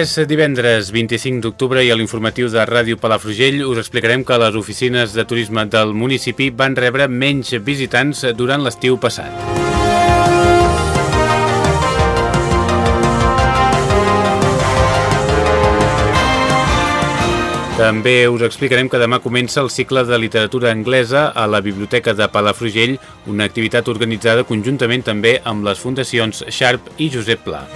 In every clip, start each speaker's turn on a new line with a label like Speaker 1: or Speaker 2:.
Speaker 1: És divendres 25 d'octubre i a l'informatiu de Ràdio Palafrugell us explicarem que les oficines de turisme del municipi van rebre menys visitants durant l'estiu passat. També us explicarem que demà comença el cicle de literatura anglesa a la Biblioteca de Palafrugell, una activitat organitzada conjuntament també amb les fundacions Sharp i Josep Pla.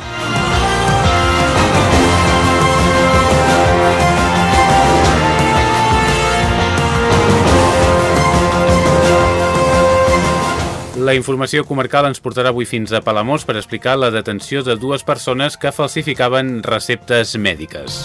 Speaker 1: La informació comarcal ens portarà avui fins a Palamós per explicar la detenció de dues persones que falsificaven receptes mèdiques.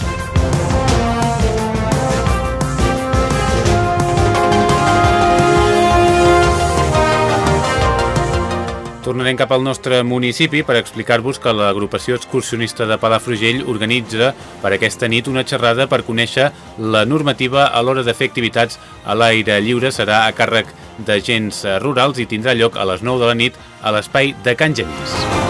Speaker 1: Tornarem cap al nostre municipi per explicar-vos que l'agrupació excursionista de Palafrugell organitza per aquesta nit una xerrada per conèixer la normativa a l'hora de fer activitats a l'aire lliure. Serà a càrrec d'agents rurals i tindrà lloc a les 9 de la nit a l'espai de Can Genís.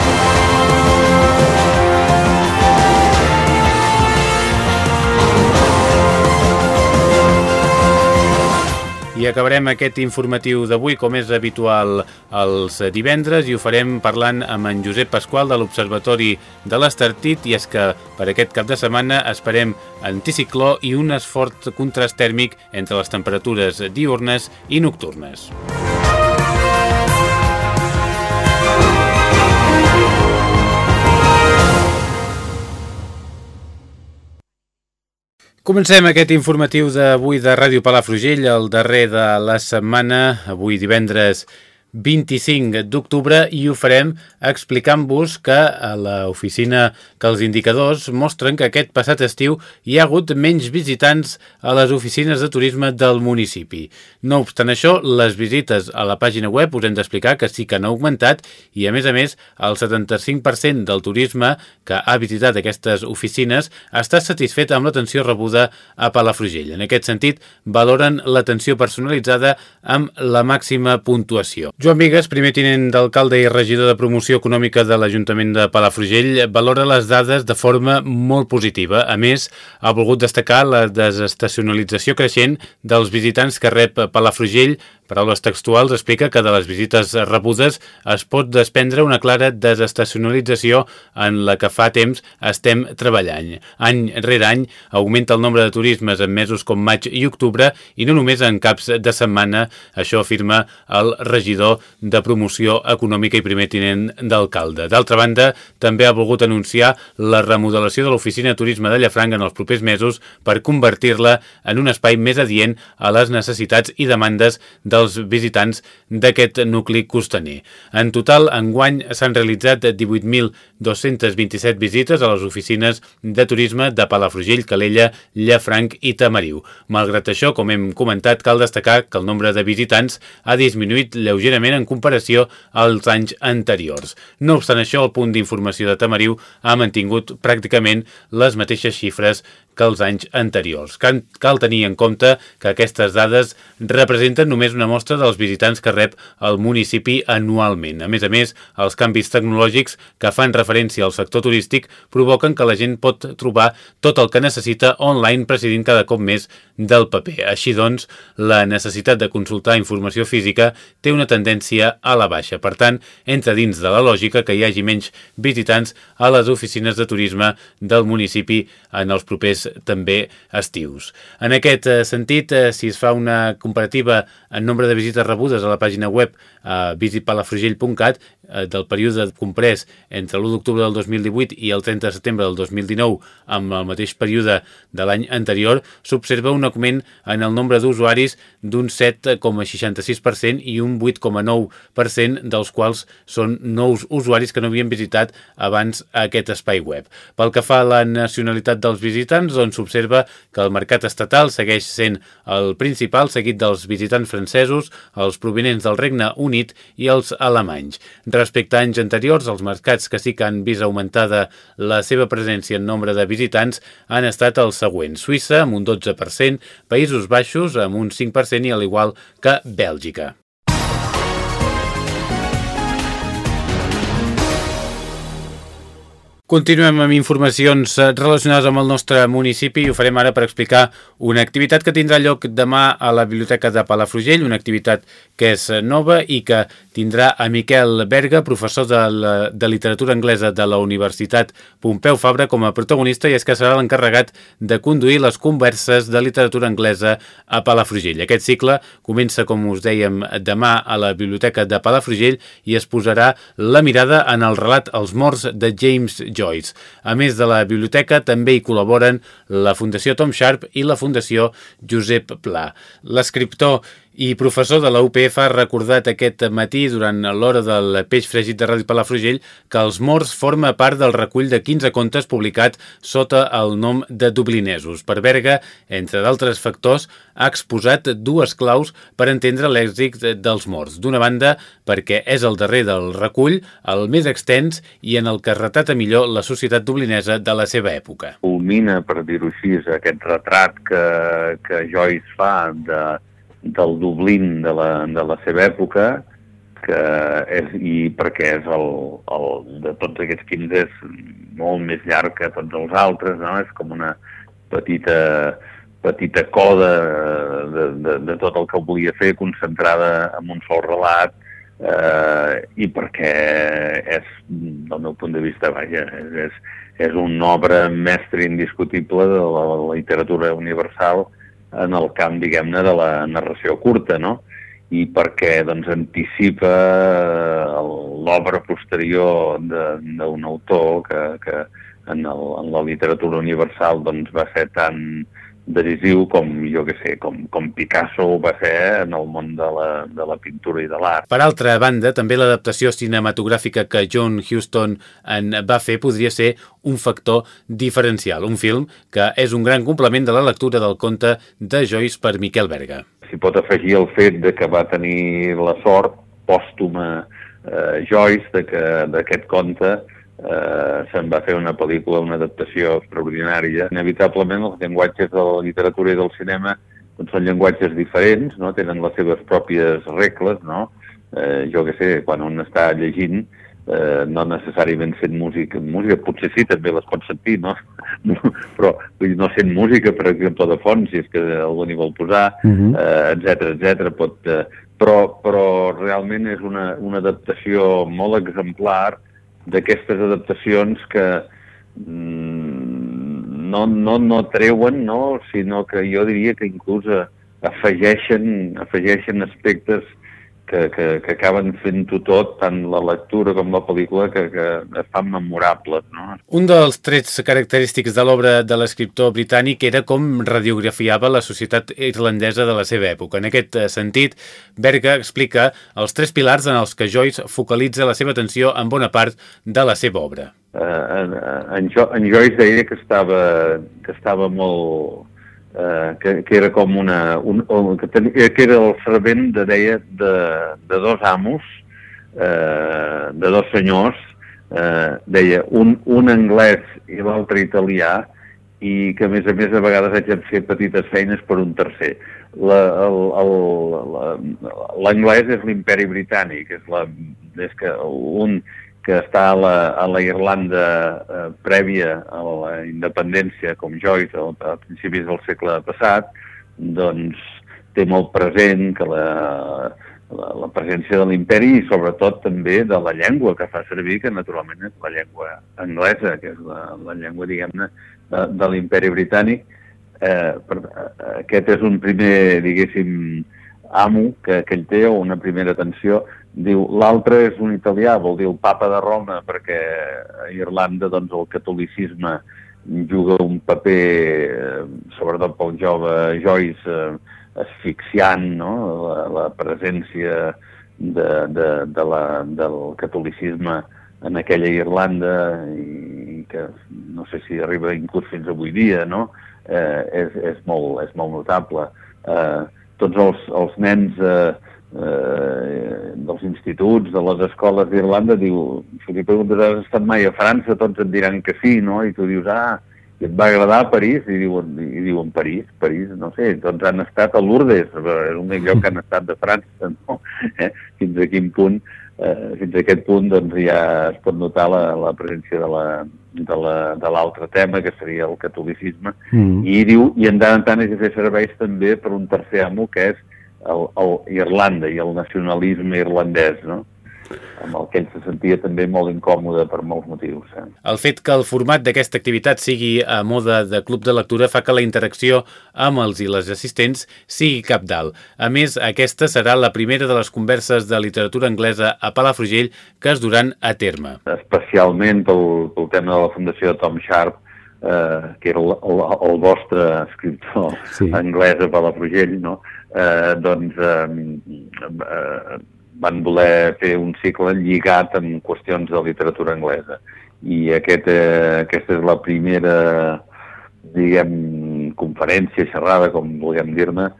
Speaker 1: I acabarem aquest informatiu d'avui, com és habitual els divendres, i ho farem parlant amb en Josep Pasqual de l'Observatori de l'Estartit, i és que per aquest cap de setmana esperem anticicló i un fort contrast tèrmic entre les temperatures diurnes i nocturnes. Comencem aquest informatiu d'avui de Ràdio Palafrugell, el darrer de la setmana, avui divendres 25 d'octubre i ho farem explicant-vos que a l'oficina que els indicadors mostren que aquest passat estiu hi ha hagut menys visitants a les oficines de turisme del municipi. No obstant això, les visites a la pàgina web us hem d'explicar que sí que han augmentat i a més a més el 75% del turisme que ha visitat aquestes oficines està satisfet amb l'atenció rebuda a Palafrugell. En aquest sentit, valoren l'atenció personalitzada amb la màxima puntuació. Joan Vigues, primer tinent d'alcalde i regidor de promoció econòmica de l'Ajuntament de Palafrugell, valora les dades de forma molt positiva. A més, ha volgut destacar la desestacionalització creixent dels visitants que rep Palafrugell Paraules textuals explica que de les visites rebudes es pot desprendre una clara desestacionalització en la que fa temps estem treballant. Any rere any augmenta el nombre de turismes en mesos com maig i octubre i no només en caps de setmana, això afirma el regidor de promoció econòmica i primer tinent d'alcalde. D'altra banda, també ha volgut anunciar la remodelació de l'oficina de turisme de Llafranc en els propers mesos per convertir-la en un espai més adient a les necessitats i demandes del dels visitants d'aquest nucli costaner. En total, enguany s'han realitzat 18.227 visites a les oficines de turisme de Palafrugell, Calella, Llafranc i Tamariu. Malgrat això, com hem comentat, cal destacar que el nombre de visitants ha disminuït lleugerament en comparació als anys anteriors. No obstant això, el punt d'informació de Tamariu ha mantingut pràcticament les mateixes xifres que els anys anteriors. Cal, tenir en compte que aquestes dades representen només una mostra dels visitants que rep el municipi anualment. A més a més, els canvis tecnològics que fan referència al sector turístic provoquen que la gent pot trobar tot el que necessita online presidint cada cop més del paper. Així doncs, la necessitat de consultar informació física té una tendència a la baixa. Per tant, entra dins de la lògica que hi hagi menys visitants a les oficines de turisme del municipi en els propers també estius. En aquest eh, sentit, eh, si es fa una comparativa en nombre de visites rebudes a la pàgina web eh, visitpalafrugell.cat del període comprès entre l'1 d'octubre del 2018 i el 30 de setembre del 2019 amb el mateix període de l'any anterior, s'observa un augment en el nombre d'usuaris d'un 7,66% i un 8,9% dels quals són nous usuaris que no havien visitat abans aquest espai web. Pel que fa a la nacionalitat dels visitants, doncs s'observa que el mercat estatal segueix sent el principal, seguit dels visitants francesos, els provenents del Regne Unit i els alemanys. Respecte a anys anteriors, els mercats que sí que han vist augmentada la seva presència en nombre de visitants han estat els següents. Suïssa amb un 12%, Països Baixos amb un 5% i al igual que Bèlgica. Continuem amb informacions eh, relacionades amb el nostre municipi i ho farem ara per explicar una activitat que tindrà lloc demà a la Biblioteca de Palafrugell, una activitat que és nova i que tindrà a Miquel Berga, professor de, la, de literatura anglesa de la Universitat Pompeu Fabra, com a protagonista i és que serà l'encarregat de conduir les converses de literatura anglesa a Palafrugell. Aquest cicle comença, com us dèiem, demà a la Biblioteca de Palafrugell i es posarà la mirada en el relat Els morts de James Jones Joyce. A més de la biblioteca, també hi col·laboren la Fundació Tom Sharp i la Fundació Josep Pla. L'escriptor i professor de la UPF ha recordat aquest matí durant l'hora del peix fregit de Ràdio Palafrugell que Els Morts forma part del recull de 15 contes publicat sota el nom de Dublinesos. Per Berga, entre d'altres factors, ha exposat dues claus per entendre l'èxit dels Morts. D'una banda, perquè és el darrer del recull, el més extens i en el que retrata millor la societat dublinesa de la seva època.
Speaker 2: Culmina, per dir-ho així, aquest retrat que, que Joyce fa de del Dublín de la, de la seva època, que és, i perquè és el, el, de tots aquests 15 és molt més llarg que tots els altres, no? és com una petita, petita coda de, de, de tot el que volia fer concentrada en un sol relat eh, i perquè és, del meu punt de vista, vaja, és, és, és una obra mestre indiscutible de la, la literatura universal en el camp, diguem-ne, de la narració curta, no? i perquè doncs, anticipa eh, l'obra posterior d'un autor que, que en, el, en la literatura universal doncs, va ser tan, decisiu com, jo que sé, com, com Picasso va ser en el món de la, de la pintura i de l'art.
Speaker 1: Per altra banda, també l'adaptació cinematogràfica que John Huston en va fer podria ser un factor diferencial, un film que és un gran complement de la lectura del conte de Joyce per Miquel Berga.
Speaker 2: S'hi pot afegir el fet de que va tenir la sort pòstuma eh, Joyce d'aquest conte eh, se'n va fer una pel·lícula, una adaptació extraordinària. Inevitablement els llenguatges de la literatura i del cinema doncs, són llenguatges diferents, no? tenen les seves pròpies regles, no? Eh, jo que sé, quan un està llegint, eh, no necessàriament sent música, música potser sí, també les pot sentir, no? però no sent música, per exemple, de fons, si és que algú n'hi vol posar, uh -huh. eh, etc etc. pot... Eh, però, però realment és una, una adaptació molt exemplar d'aquestes adaptacions que mm, no, no, no treuen, no? sinó que jo diria que inclús afegeixen, afegeixen aspectes que, que, que acaben fent-ho tot, tant la lectura com la pel·lícula, que, que es fan memorables. No?
Speaker 1: Un dels trets característics de l'obra de l'escriptor britànic era com radiografiava la societat irlandesa de la seva època. En aquest sentit, Berga explica els tres pilars en els que Joyce focalitza la seva atenció en bona part de la seva obra.
Speaker 2: Uh, en, en, jo, en Joyce deia que estava, que estava molt, eh, que, que era com una... Un, que, tenia, que era el servent, de, deia, de, de dos amos, eh, de dos senyors, eh, deia, un, un anglès i l'altre italià, i que a més a més a vegades haig de fer petites feines per un tercer. L'anglès és l'imperi britànic, és, la, és que un, que està a la, a la Irlanda eh, prèvia a la independència, com Joyce, a, a principis del segle passat, doncs té molt present que la, la, la presència de l'imperi i sobretot també de la llengua que fa servir, que naturalment és la llengua anglesa, que és la, la llengua, diguem-ne, de, de l'imperi britànic. Eh, per, eh, aquest és un primer, diguéssim, amo que, que ell té, o una primera atenció. Diu, l'altre és un italià, vol dir el papa de Roma, perquè a Irlanda doncs, el catolicisme juga un paper, eh, sobretot pel jove Joyce, eh, asfixiant no? la, la presència de, de, de la, del catolicisme en aquella Irlanda i que no sé si arriba inclús fins avui dia, no? eh, és, és, molt, és molt notable. Eh, tots els, els nens eh, eh, dels instituts, de les escoles d'Irlanda, diu, si li preguntes, has estat mai a França, tots et diran que sí, no? I tu dius, ah, i et va agradar París? I diuen, i diuen París, París, no sé, tots han estat a Lourdes, és l'únic lloc que han estat de França, no? Eh? Fins a quin punt, eh, fins a aquest punt, doncs ja es pot notar la, la presència de la, de l'altre la, tema, que seria el catolicisme, mm. i diu, i en tant en tant és de fer serveis també per un tercer amo, que és el, el Irlanda i el nacionalisme irlandès, no? amb el que ell se sentia també molt incòmode per molts motius. Eh?
Speaker 1: El fet que el format d'aquesta activitat sigui a moda de club de lectura fa que la interacció amb els i les assistents sigui cap dalt. A més, aquesta serà la primera de les converses de literatura anglesa a Palafrugell que es duran a terme.
Speaker 2: Especialment pel, pel tema de la Fundació de Tom Sharp, eh, que era el, el, el vostre escriptor sí. anglès a Palafrugell, no? Eh, doncs eh, eh, van voler fer un cicle lligat amb qüestions de literatura anglesa. I aquest, eh, aquesta és la primera, diguem, conferència, xerrada, com vulguem dir-ne,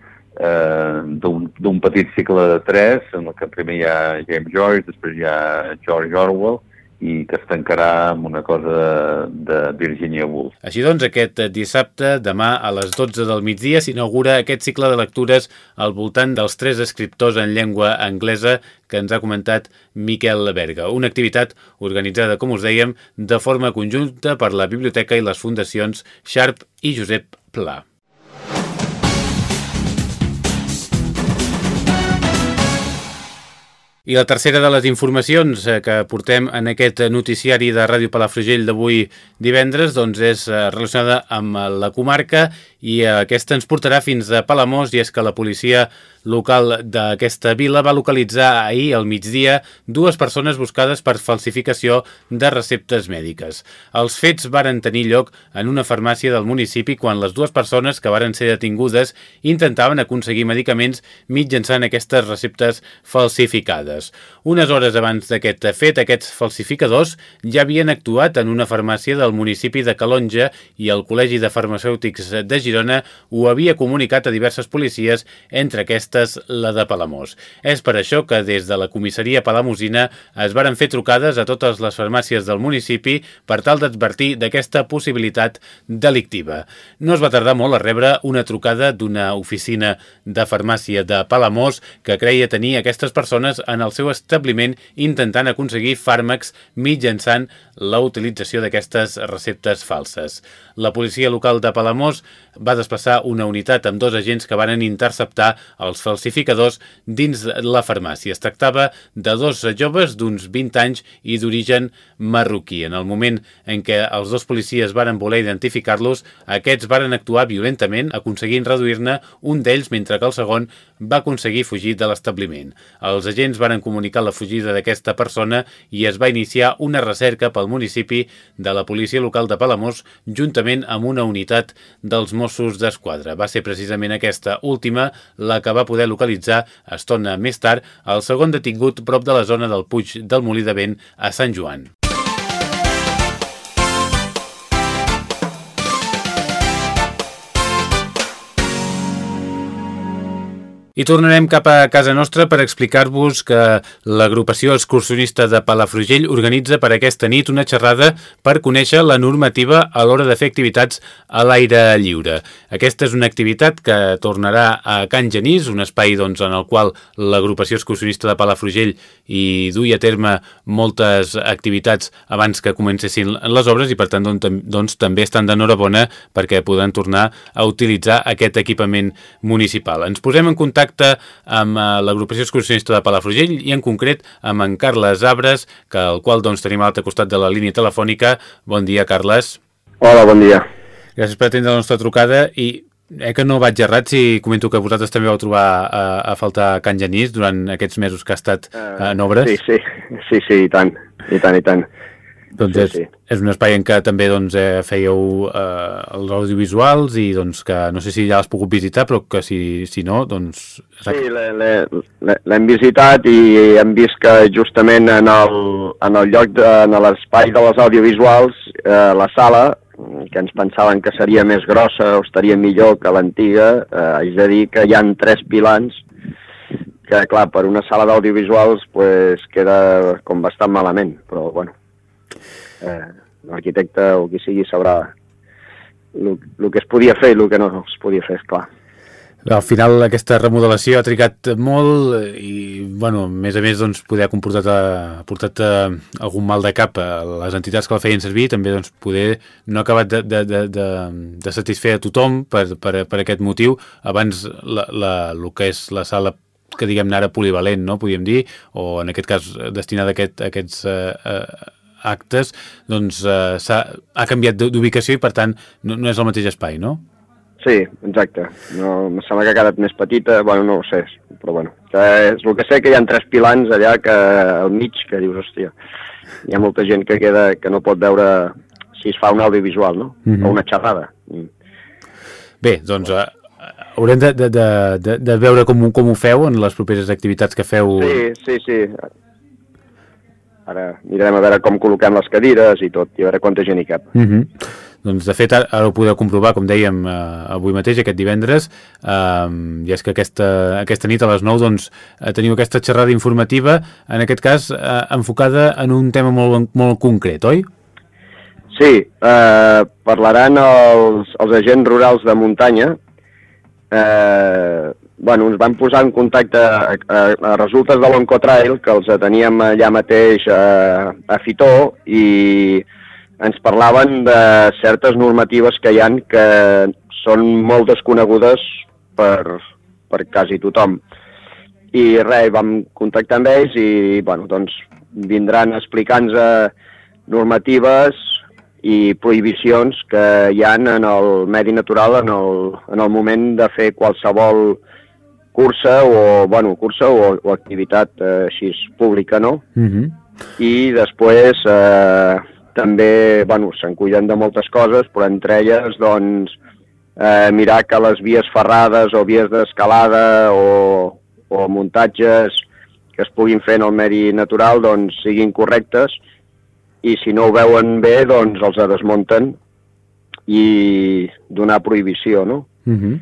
Speaker 2: eh, d'un petit cicle de tres, en el que primer hi ha James Joyce, després hi ha George Orwell, i que es tancarà amb una cosa de, Virginia Woolf.
Speaker 1: Així doncs, aquest dissabte, demà a les 12 del migdia, s'inaugura aquest cicle de lectures al voltant dels tres escriptors en llengua anglesa que ens ha comentat Miquel Berga. Una activitat organitzada, com us dèiem, de forma conjunta per la Biblioteca i les fundacions Sharp i Josep Pla. I la tercera de les informacions eh, que portem en aquest noticiari de Ràdio Palafrugell d'avui divendres doncs és eh, relacionada amb la comarca i aquesta ens portarà fins a Palamós i és que la policia local d'aquesta vila va localitzar ahir al migdia dues persones buscades per falsificació de receptes mèdiques. Els fets varen tenir lloc en una farmàcia del municipi quan les dues persones que varen ser detingudes intentaven aconseguir medicaments mitjançant aquestes receptes falsificades. Unes hores abans d'aquest fet, aquests falsificadors ja havien actuat en una farmàcia del municipi de Calonja i el Col·legi de Farmacèutics de Girona ho havia comunicat a diverses policies, entre aquestes la de Palamós. És per això que des de la comissaria palamosina es varen fer trucades a totes les farmàcies del municipi per tal d'advertir d'aquesta possibilitat delictiva. No es va tardar molt a rebre una trucada d'una oficina de farmàcia de Palamós que creia tenir aquestes persones en el seu establiment intentant aconseguir fàrmacs mitjançant la utilització d'aquestes receptes falses. La policia local de Palamós va desplaçar una unitat amb dos agents que van interceptar els falsificadors dins la farmàcia. Es tractava de dos joves d'uns 20 anys i d'origen marroquí. En el moment en què els dos policies varen voler identificar-los, aquests varen actuar violentament, aconseguint reduir-ne un d'ells mentre que el segon va aconseguir fugir de l'establiment. Els agents varen comunicar la fugida d'aquesta persona i es va iniciar una recerca pel municipi de la policia local de Palamós juntament amb una unitat dels Mossos d'Esquadra. Va ser precisament aquesta última la que va poder localitzar estona més tard el segon detingut prop de la zona del Puig del Molí de Vent a Sant Joan. I tornarem cap a casa nostra per explicar-vos que l'agrupació excursionista de Palafrugell organitza per aquesta nit una xerrada per conèixer la normativa a l'hora de fer activitats a l'aire lliure. Aquesta és una activitat que tornarà a Can Genís, un espai doncs, en el qual l'agrupació excursionista de Palafrugell hi duia a terme moltes activitats abans que comencessin les obres i per tant doncs, doncs també estan d'enhorabona perquè poden tornar a utilitzar aquest equipament municipal. Ens posem en contacte contacte amb uh, l'agrupació excursionista de Palafrugell i en concret amb en Carles Abres, que el qual doncs, tenim a l'altre costat de la línia telefònica. Bon dia, Carles.
Speaker 3: Hola, bon dia.
Speaker 1: Gràcies per atendre la nostra trucada i eh que no vaig errat si comento que vosaltres també vau trobar a, a faltar Can Genís durant aquests mesos que ha estat uh, en obres.
Speaker 3: Sí, sí, sí, sí, i tant, i tant, i tant.
Speaker 1: Doncs
Speaker 3: Sí,
Speaker 1: és,
Speaker 3: sí.
Speaker 1: és un espai en què també doncs, eh, fèieu eh, els audiovisuals i doncs, que no sé si ja l'has pogut visitar, però que si, si no, doncs...
Speaker 3: Sí, l'he- l'he l'he- l'hem visitat i hem vist que justament en el, en el lloc, de, en l'espai de les audiovisuals, eh, la sala, que ens pensaven que seria més grossa o estaria millor que l'antiga, eh, haig de dir que hi han tres pilans que, clar, per una sala d'audiovisuals pues, queda com bastant malament, però, bueno, eh, l'arquitecte o qui sigui sabrà el que es podia fer i el que no es podia fer, és clar.
Speaker 1: Al final aquesta remodelació ha trigat molt eh, i, bueno, a més a més, doncs, poder ha comportat, ha portat eh, algun mal de cap a les entitats que la feien servir, també, doncs, poder no ha acabat de, de, de, de, de satisfer a tothom per, per, per aquest motiu. Abans, la, la, el que és la sala que diguem-ne ara polivalent, no?, podríem dir, o en aquest cas destinada a, aquest, a aquests eh, eh, actes, doncs eh, s'ha ha canviat d'ubicació i, per tant, no, no és el mateix espai, no?
Speaker 3: Sí, exacte. No, em sembla que ha quedat més petita, bueno, no ho sé, però bueno. Que és el que sé que hi ha tres pilans allà que al mig que dius, hòstia, hi ha molta gent que queda que no pot veure si es fa un audiovisual, no?
Speaker 1: Mhm.
Speaker 3: O una xerrada. Mm.
Speaker 1: Bé, doncs eh, haurem de, de, de, de, veure com, com ho feu en les properes activitats que feu.
Speaker 3: Sí, sí, sí. Ara mirarem a veure com col·loquem les cadires i tot, i a veure quanta gent hi cap.
Speaker 1: Uh -huh. Doncs, de fet, ara, ara ho podeu comprovar, com dèiem, eh, avui mateix, aquest divendres, eh, i és que aquesta, aquesta nit a les 9 doncs, eh, teniu aquesta xerrada informativa, en aquest cas, eh, enfocada en un tema molt, molt concret, oi?
Speaker 3: Sí, eh, parlaran els, els agents rurals de muntanya. Eh, bueno, ens van posar en contacte a, a, a resultes de l'Oncotrail, que els teníem allà mateix a, a Fitó, i ens parlaven de certes normatives que hi han que són molt desconegudes per, per quasi tothom. I res, vam contactar amb ells i bueno, doncs, vindran explicant-nos eh, normatives i prohibicions que hi han en el medi natural en el, en el moment de fer qualsevol cursa o, bueno, cursa o, o activitat eh, així pública, no?
Speaker 1: Uh -huh.
Speaker 3: I després eh, també, bueno, se'n cuiden de moltes coses, però entre elles, doncs, eh, mirar que les vies ferrades o vies d'escalada o, o muntatges que es puguin fer en el medi natural, doncs, siguin correctes i si no ho veuen bé, doncs els desmunten i donar prohibició, no?
Speaker 1: Uh -huh.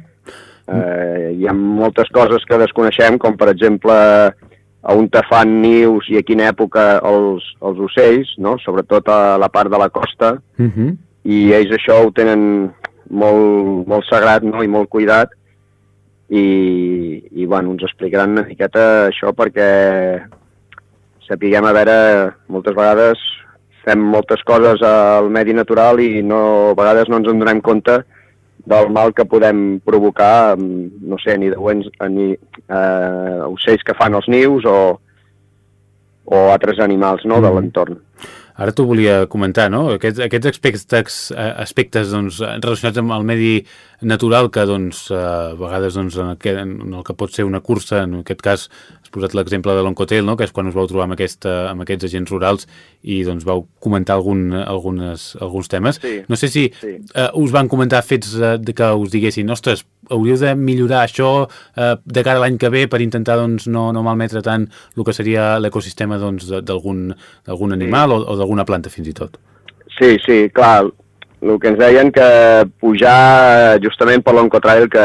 Speaker 3: Eh, hi ha moltes coses que desconeixem, com per exemple a on te fan nius i a quina època els, els ocells, no? sobretot a la part de la costa,
Speaker 1: Uh -huh.
Speaker 3: i ells això ho tenen molt, molt sagrat no? i molt cuidat, i, i bueno, ens explicaran una miqueta això perquè sapiguem a veure, moltes vegades fem moltes coses al medi natural i no, a vegades no ens en donem compte del mal que podem provocar, amb, no sé, ni de ni eh, ocells que fan els nius o, o altres animals no, de
Speaker 1: Mm.
Speaker 3: l'entorn.
Speaker 1: Ara t'ho volia comentar, no? Aquests, aquests aspectes, eh, aspectes doncs, relacionats amb el medi natural que doncs, eh, a vegades doncs, en, el que, en el que pot ser una cursa, en aquest cas has posat l'exemple de l'Oncotel, no? que és quan us vau trobar amb, aquesta, amb aquests agents rurals i doncs, vau comentar algun, algunes, alguns temes.
Speaker 3: Sí.
Speaker 1: No sé si
Speaker 3: Sí.
Speaker 1: eh, us van comentar fets eh, de que us diguessin ostres, hauríeu de millorar això eh, de cara a l'any que ve per intentar doncs, no, no malmetre tant el que seria l'ecosistema doncs, d'algun d'algun animal o, o d'alguna planta fins i tot.
Speaker 3: Sí, sí, clar, el que ens deien que pujar justament per l'Oncotrail, que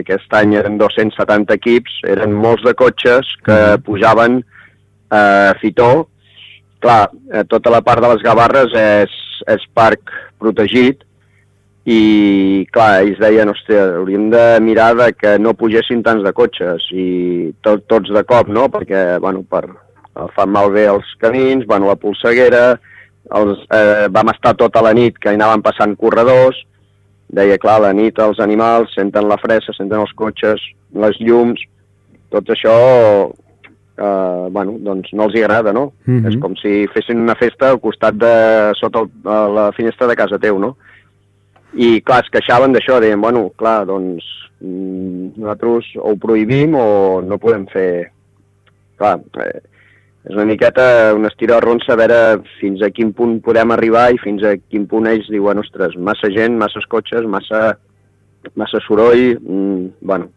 Speaker 3: aquest any eren 270 equips, eren molts de cotxes que
Speaker 1: Mhm.
Speaker 3: pujaven a Fitó. Clar, eh, tota la part de les Gavarres és, és parc protegit i, clar, ells deien, hòstia, hauríem de mirar de que no pugessin tants de cotxes i tot, tots de cop, no? Perquè, bueno, per, fan malbé els camins, bueno, la polseguera, els, eh, vam estar tota la nit que hi anaven passant corredors, deia, clar, la nit els animals senten la fressa, senten els cotxes, les llums, tot això eh, bueno, doncs no els hi agrada, no?
Speaker 1: Mhm.
Speaker 3: -huh. És com si fessin una festa al costat de... sota el, la finestra de casa teu, no? I, clar, es queixaven d'això, deien, bueno, clar, doncs mm, nosaltres o ho prohibim o no podem fer... Clar, eh, és una miqueta un estira ronsa a veure fins a quin punt podem arribar i fins a quin punt ells diuen, ostres, massa gent, massa cotxes, massa, massa soroll, mm, bueno,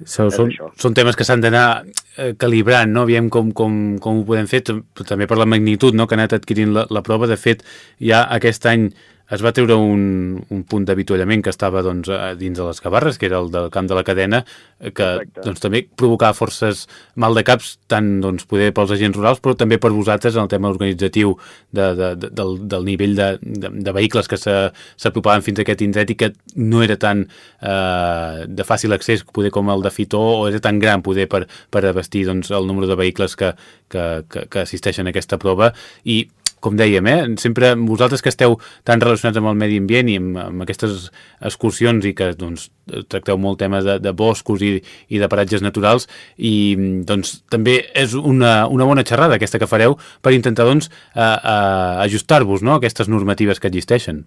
Speaker 3: És
Speaker 1: són,
Speaker 3: això.
Speaker 1: són temes que s'han d'anar eh, calibrant, no? Aviam com, com, com ho podem fer, tam- també per la magnitud no? que ha anat adquirint la, la prova. De fet, ja aquest any es va treure un, un punt d'avituallament que estava doncs, dins de les Gavarres, que era el del camp de la cadena, eh, que doncs, també provocava forces mal de caps, tant doncs, poder pels agents rurals, però també per vosaltres en el tema organitzatiu de, de, de, del, del nivell de, de, de vehicles que se- s'apropaven fins a aquest indret i que no era tan eh, de fàcil accés poder com el de Fitó o era tan gran poder per, per abastir doncs, el número de vehicles que, que, que, que assisteixen a aquesta prova. I com dèiem, eh, sempre vosaltres que esteu tan relacionats amb el medi ambient i amb, amb aquestes excursions i que doncs, tracteu molt temes de, de boscos i, i de paratges naturals i doncs, també és una, una bona xerrada aquesta que fareu per intentar doncs, ajustar-vos no, a aquestes normatives que existeixen.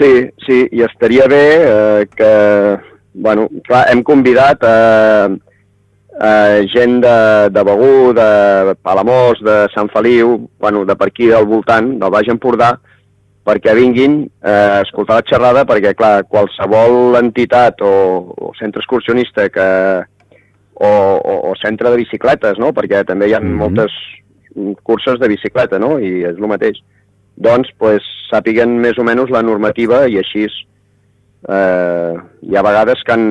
Speaker 3: Sí, sí, i estaria bé eh, que, bueno, clar, hem convidat a, a gent de, de Begú, de Palamós, de Sant Feliu, bueno, de per aquí del voltant, del Baix Empordà, perquè vinguin eh, a escoltar la xerrada, perquè, clar, qualsevol entitat o, o centre excursionista que, o, o, o centre de bicicletes, no?, perquè també hi ha
Speaker 1: Mhm.
Speaker 3: moltes curses de bicicleta, no?, i és el mateix doncs pues, sàpiguen més o menys la normativa i així eh, hi ha vegades que han,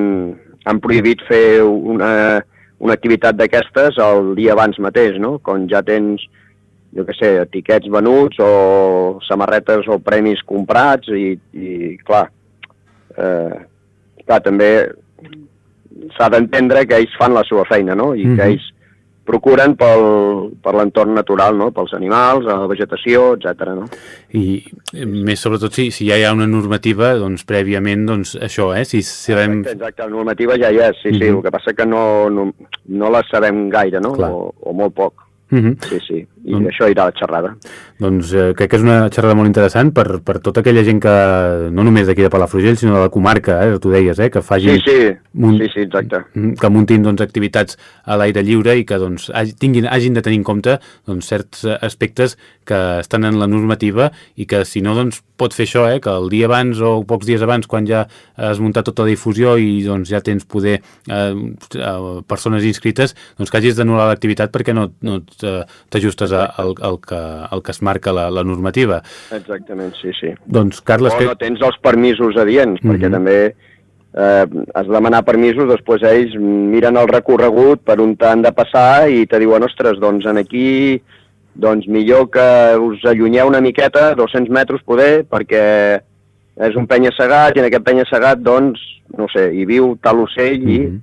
Speaker 3: han prohibit fer una, una activitat d'aquestes el dia abans mateix, no? Quan ja tens, jo què sé, etiquets venuts o samarretes o premis comprats i, i clar, eh, clar, també s'ha d'entendre que ells fan la seva feina, no? I
Speaker 1: Mhm.
Speaker 3: que ells procuren pel, per l'entorn natural, no? pels animals, la vegetació, etc. No?
Speaker 1: I eh, més sobretot si, si ja hi ha una normativa doncs prèviament doncs això, eh? si sabem...
Speaker 3: Exacte, exacte, la normativa ja hi és, sí, sí,
Speaker 1: Mhm.
Speaker 3: el que passa que no, no, no la sabem gaire, no?
Speaker 1: Clar.
Speaker 3: O, o molt poc,
Speaker 1: Uh -huh.
Speaker 3: sí, sí, i
Speaker 1: Doncs-
Speaker 3: això irà a la xerrada.
Speaker 1: Doncs eh, crec que és una xerrada molt interessant per, per tota aquella gent que, no només d'aquí de Palafrugell, sinó de la comarca, eh, tu deies, eh, que facin...
Speaker 3: Sí, sí,
Speaker 1: mun-
Speaker 3: sí, sí, exacte.
Speaker 1: Mm, que muntin doncs, activitats a l'aire lliure i que doncs, tinguin, hagin de tenir en compte doncs, certs eh, aspectes que estan en la normativa i que si no doncs, pot fer això, eh, que el dia abans o pocs dies abans quan ja has muntat tota la difusió i doncs, ja tens poder eh, eh, persones inscrites doncs, que hagis d'anul·lar l'activitat perquè no, no t- a- al, al, que, al que es marca la, la normativa.
Speaker 3: Exactament, sí, sí.
Speaker 1: Doncs Carles,
Speaker 3: O
Speaker 1: que...
Speaker 3: no tens els permisos adients, perquè
Speaker 1: Mhm.
Speaker 3: també eh, has de demanar permisos, després ells miren el recorregut per on t'han de passar i te diuen, ostres, doncs en aquí doncs millor que us allunyeu una miqueta, 200 metres poder, perquè és un penya-segat i en aquest penya-segat, doncs, no sé, hi viu tal ocell i
Speaker 1: Mhm.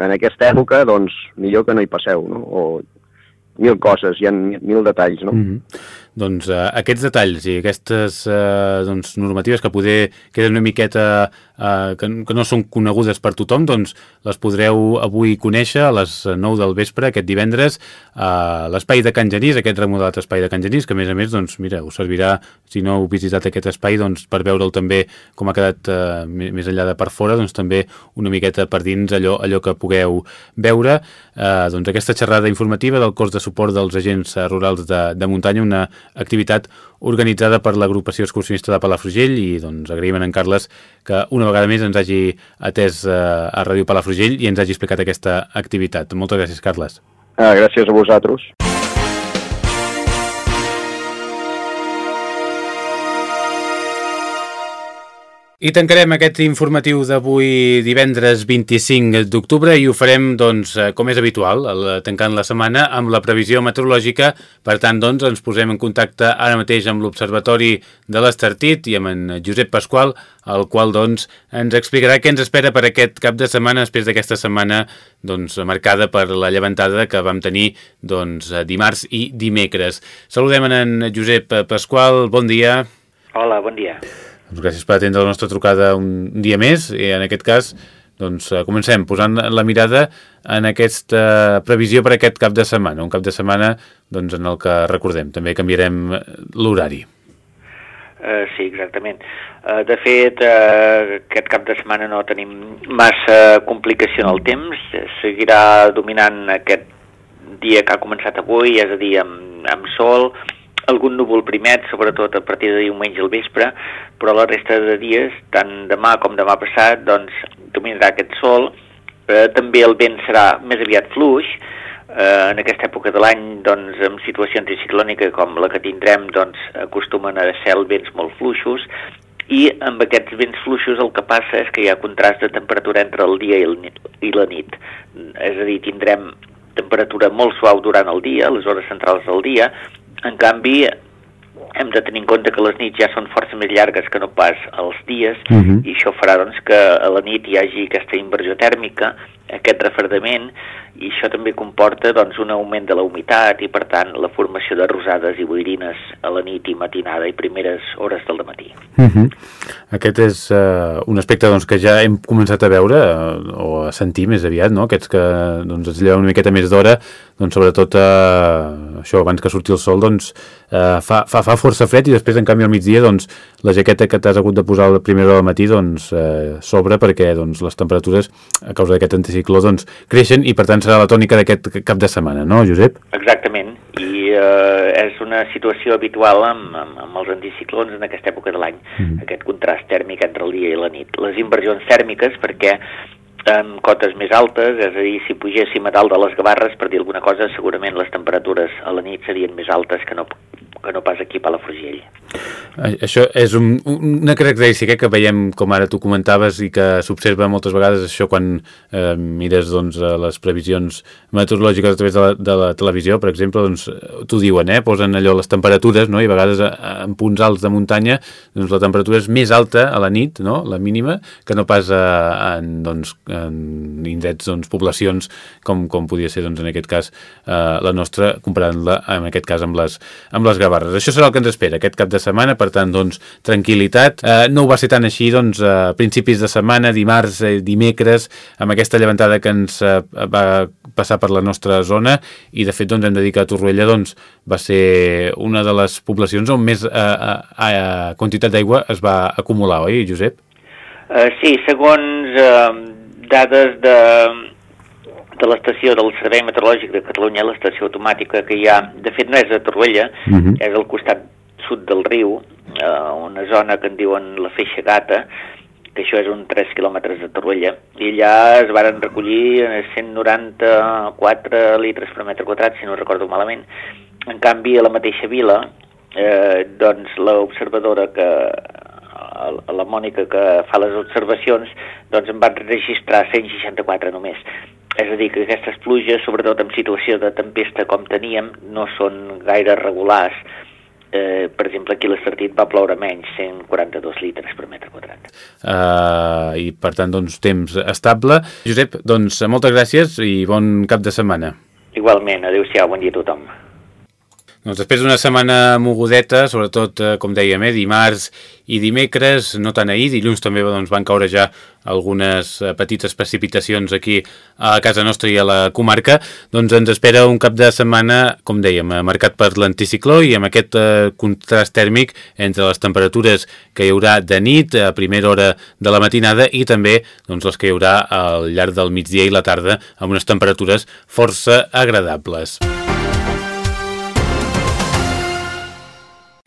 Speaker 3: en aquesta època, doncs, millor que no hi passeu, no? O mil coses, hi ha mil, detalls, no?
Speaker 1: Mm -hmm. Doncs eh, aquests detalls i aquestes eh, doncs, normatives que poder queden una miqueta eh, que, que no són conegudes per tothom, doncs les podreu avui conèixer a les 9 del vespre, aquest divendres, a l'espai de Can Genís, aquest remodelat espai de Can Genís, que a més a més, doncs, mira, us servirà, si no heu visitat aquest espai, doncs, per veure'l també com ha quedat eh, més més enllà de per fora, doncs també una miqueta per dins allò, allò que pugueu veure. Eh, doncs aquesta xerrada informativa del cos de suport dels agents eh, rurals de, de muntanya, una activitat organitzada per l'agrupació excursionista de Palafrugell i doncs agraïm en Carles que una vegada més ens hagi atès eh, a Ràdio Palafrugell i ens hagi explicat aquesta activitat. Moltes gràcies, Carles.
Speaker 3: Ah, gràcies a vosaltres.
Speaker 1: I tancarem aquest informatiu d'avui divendres 25 d'octubre i ho farem, doncs, eh, com és habitual, tancant la setmana amb la previsió meteorològica. Per tant, doncs, ens posem en contacte ara mateix amb l'Observatori de l'Estartit i amb en Josep Pasqual, el qual, doncs, ens explicarà què ens espera per aquest cap de setmana després d'aquesta setmana, doncs, marcada per la llevantada que vam tenir, doncs, dimarts i dimecres. Saludem en Josep Pasqual, bon dia.
Speaker 4: Hola, bon dia.
Speaker 1: Doncs gràcies per atendre la nostra trucada un dia més. I en aquest cas doncs uh, comencem posant la mirada en aquesta previsió per aquest cap de setmana, un cap de setmana doncs, en el que recordem, també canviarem l'horari.
Speaker 4: Uh, sí, exactament. Uh, de fet, uh, aquest cap de setmana no tenim massa complicació en el temps, seguirà dominant aquest dia que ha començat avui, és a dir, amb, amb sol, algun núvol primet, sobretot a partir de diumenge al vespre, però la resta de dies, tant demà com demà passat, doncs dominarà aquest sol. Eh, també el vent serà més aviat fluix, eh, en aquesta època de l'any, doncs, en situació anticiclònica com la que tindrem, doncs, acostumen a ser els vents molt fluixos, i amb aquests vents fluixos el que passa és que hi ha contrast de temperatura entre el dia i, el i la nit. És a dir, tindrem temperatura molt suau durant el dia, les hores centrals del dia, en canvi, hem de tenir en compte que les nits ja són força més llargues que no pas els dies uh mhm. -huh. i això farà doncs, que a la nit hi hagi aquesta inversió tèrmica, aquest refredament i això també comporta doncs, un augment de la humitat i per tant la formació de rosades i boirines a la nit i matinada i primeres hores del matí. Uh mhm. -huh.
Speaker 1: Aquest és uh, un aspecte doncs, que ja hem començat a veure uh, o a sentir més aviat, no? aquests que doncs, es lleven una miqueta més d'hora doncs sobretot eh, això, abans que surti el sol doncs eh, fa, fa, fa força fred i després en canvi al migdia doncs la jaqueta que t'has hagut de posar a la primera hora del matí doncs eh, s'obre perquè doncs les temperatures a causa d'aquest anticicló doncs creixen i per tant serà la tònica d'aquest cap de setmana, no Josep?
Speaker 4: Exactament i eh, és una situació habitual amb, amb, amb els anticiclons en aquesta època de l'any, mm -hmm. aquest contrast tèrmic entre el dia i la nit. Les inversions tèrmiques perquè amb cotes més altes, és a dir, si pugéssim a dalt de les Gavarres, per dir alguna cosa, segurament les temperatures a la nit serien més altes que no, que no pas aquí a Palafrugell.
Speaker 1: Això és un, una característica que veiem, com ara tu comentaves, i que s'observa moltes vegades això quan eh, mires doncs, les previsions meteorològiques a través de la, de la televisió, per exemple, doncs, t'ho diuen, eh? posen allò les temperatures, no? i a vegades en punts alts de muntanya doncs, la temperatura és més alta a la nit, no? la mínima, que no pas en, doncs, en indrets, doncs, poblacions, com, com podia ser doncs, en aquest cas eh, la nostra, comparant-la en aquest cas amb les, amb les Gavarres. Això serà el que ens espera aquest cap de setmana, per tant, doncs, tranquil·litat. Eh, no ho va ser tan així, doncs, a principis de setmana, dimarts, eh, dimecres, amb aquesta llevantada que ens eh, va passar per la nostra zona i, de fet, doncs, hem de dir que Torroella doncs, va ser una de les poblacions on més eh, eh, eh, quantitat d'aigua es va acumular, oi, Josep?
Speaker 4: Uh, sí, segons uh, dades de, de l'estació del Servei Meteorològic de Catalunya, l'estació automàtica que hi ha, de fet no és a Torroella, uh mhm. -huh. és al costat sud del riu, eh, una zona que en diuen la Feixa Gata, que això és un 3 quilòmetres de Torroella, i allà es varen recollir 194 litres per metre quadrat, si no recordo malament. En canvi, a la mateixa vila, eh, doncs l'observadora que la Mònica que fa les observacions, doncs en van registrar 164 només. És a dir, que aquestes pluges, sobretot en situació de tempesta com teníem, no són gaire regulars, eh, per exemple, aquí a l'Estartit va ploure menys, 142 litres per metre quadrat.
Speaker 1: Uh, I, per tant, doncs, temps estable. Josep, doncs, moltes gràcies i bon cap de setmana.
Speaker 4: Igualment, adeu-siau, bon dia a tothom.
Speaker 1: Doncs després d'una setmana mogudeta, sobretot, eh, com dèiem, eh, dimarts i dimecres, no tant ahir, dilluns també doncs, van caure ja algunes eh, petites precipitacions aquí a casa nostra i a la comarca, doncs ens espera un cap de setmana, com dèiem, eh, marcat per l'anticicló i amb aquest eh, contrast tèrmic entre les temperatures que hi haurà de nit, a primera hora de la matinada, i també doncs, les que hi haurà al llarg del migdia i la tarda, amb unes temperatures força agradables.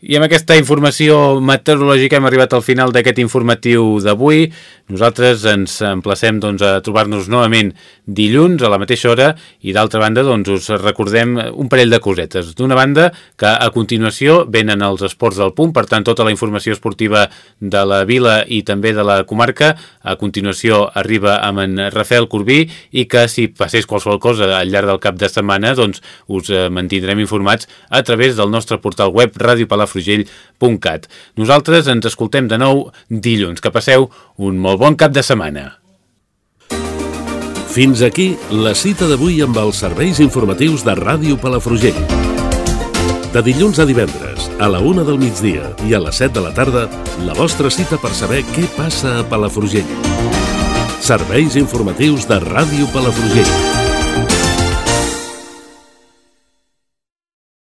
Speaker 1: I amb aquesta informació meteorològica hem arribat al final d'aquest informatiu d'avui. Nosaltres ens emplacem doncs, a trobar-nos novament dilluns a la mateixa hora i d'altra banda doncs, us recordem un parell de cosetes. D'una banda que a continuació venen els esports del punt, per tant tota la informació esportiva de la vila i també de la comarca a continuació arriba amb en Rafael Corbí i que si passés qualsevol cosa al llarg del cap de setmana doncs us mantindrem informats a través del nostre portal web Ràdio Palafrugell palafrugell.cat. Nosaltres ens escoltem de nou dilluns. Que passeu un molt bon cap de setmana.
Speaker 5: Fins aquí la cita d'avui amb els serveis informatius de Ràdio Palafrugell. De dilluns a divendres, a la una del migdia i a les 7 de la tarda, la vostra cita per saber què passa a Palafrugell. Serveis informatius de Ràdio Palafrugell.